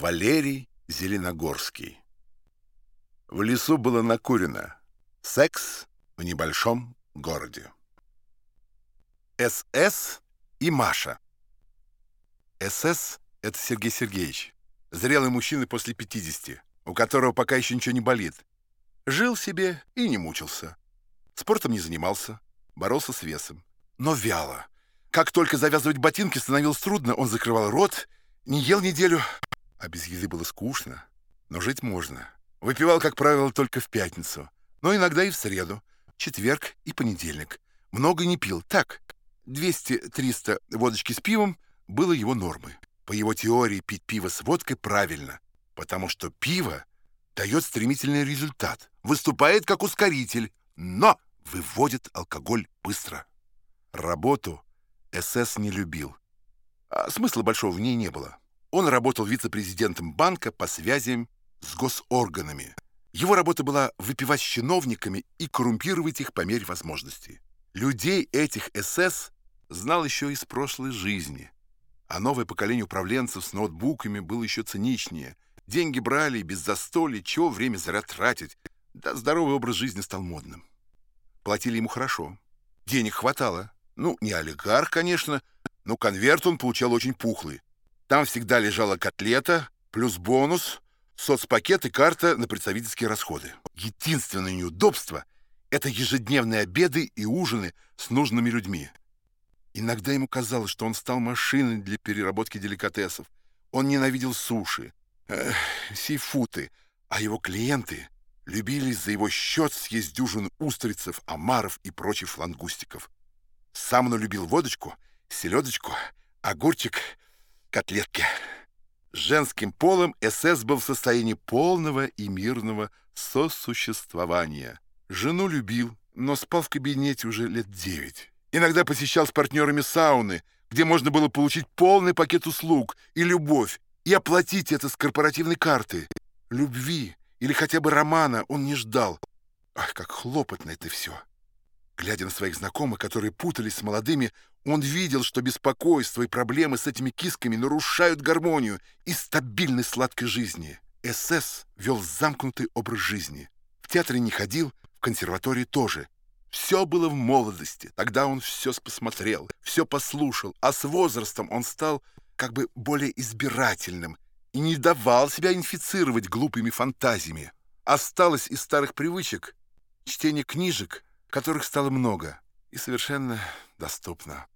Валерий Зеленогорский. В лесу было накурено. Секс в небольшом городе. СС и Маша. СС — это Сергей Сергеевич. Зрелый мужчина после 50, у которого пока еще ничего не болит. Жил себе и не мучился. Спортом не занимался, боролся с весом. Но вяло. Как только завязывать ботинки становилось трудно, он закрывал рот, не ел неделю, а без еды было скучно. Но жить можно. Выпивал, как правило, только в пятницу, но иногда и в среду, четверг и понедельник. Много не пил. Так, 200-300 водочки с пивом было его нормой. По его теории, пить пиво с водкой правильно, потому что пиво дает стремительный результат, выступает как ускоритель, но выводит алкоголь быстро. Работу СС не любил. А смысла большого в ней не было. Он работал вице-президентом банка по связям с госорганами. Его работа была выпивать с чиновниками и коррумпировать их по мере возможности. Людей этих СС знал еще из прошлой жизни. А новое поколение управленцев с ноутбуками было еще циничнее. Деньги брали без застолья, чего время зря тратить. Да здоровый образ жизни стал модным. Платили ему хорошо. Денег хватало. Ну, не олигарх, конечно, но конверт он получал очень пухлый. Там всегда лежала котлета, плюс бонус, соцпакет и карта на представительские расходы. Единственное неудобство — это ежедневные обеды и ужины с нужными людьми. Иногда ему казалось, что он стал машиной для переработки деликатесов. Он ненавидел суши, э, сейфуты, а его клиенты любили за его счет съесть дюжину устрицев, омаров и прочих флангустиков. Сам он любил водочку, селедочку, огурчик — котлетки. С женским полом СС был в состоянии полного и мирного сосуществования. Жену любил, но спал в кабинете уже лет девять. Иногда посещал с партнерами сауны, где можно было получить полный пакет услуг и любовь, и оплатить это с корпоративной карты. Любви или хотя бы романа он не ждал. Ах, как хлопотно это все. Глядя на своих знакомых, которые путались с молодыми, он видел, что беспокойство и проблемы с этими кисками нарушают гармонию и стабильность сладкой жизни. СС вел замкнутый образ жизни. В театре не ходил, в консерватории тоже. Все было в молодости. Тогда он все посмотрел, все послушал, а с возрастом он стал как бы более избирательным и не давал себя инфицировать глупыми фантазиями. Осталось из старых привычек чтение книжек — которых стало много и совершенно доступно.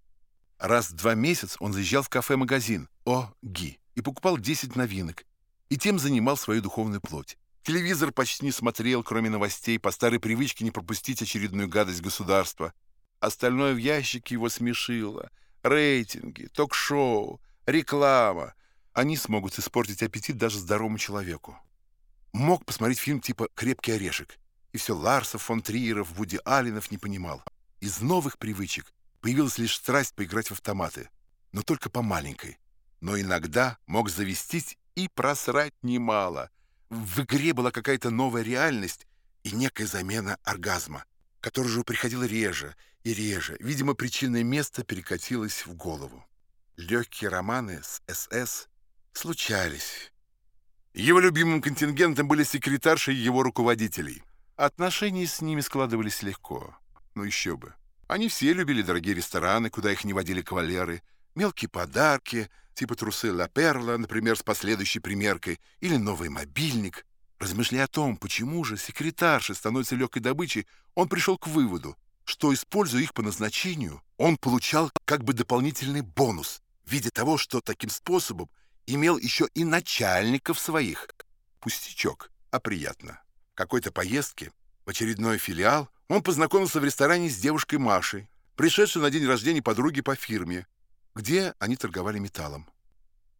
Раз в два месяца он заезжал в кафе-магазин «О. Ги» и покупал 10 новинок, и тем занимал свою духовную плоть. Телевизор почти не смотрел, кроме новостей, по старой привычке не пропустить очередную гадость государства. Остальное в ящике его смешило. Рейтинги, ток-шоу, реклама. Они смогут испортить аппетит даже здоровому человеку. Мог посмотреть фильм типа «Крепкий орешек», и все Ларсов, фон Триеров, Вуди Алленов не понимал. Из новых привычек появилась лишь страсть поиграть в автоматы, но только по маленькой. Но иногда мог завестись и просрать немало. В игре была какая-то новая реальность и некая замена оргазма, которая же приходила реже и реже. Видимо, причинное место перекатилось в голову. Легкие романы с СС случались. Его любимым контингентом были секретарши его руководителей — Отношения с ними складывались легко. Ну еще бы. Они все любили дорогие рестораны, куда их не водили кавалеры, мелкие подарки, типа трусы Ла Перла, например, с последующей примеркой, или новый мобильник. Размышляя о том, почему же секретарши становятся легкой добычей, он пришел к выводу, что, используя их по назначению, он получал как бы дополнительный бонус в виде того, что таким способом имел еще и начальников своих. Пустячок, а приятно какой-то поездке в очередной филиал он познакомился в ресторане с девушкой Машей, пришедшей на день рождения подруги по фирме, где они торговали металлом.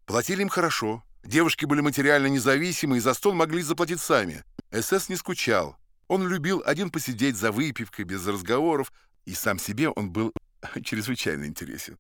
Платили им хорошо, девушки были материально независимы и за стол могли заплатить сами. СС не скучал. Он любил один посидеть за выпивкой, без разговоров, и сам себе он был чрезвычайно интересен.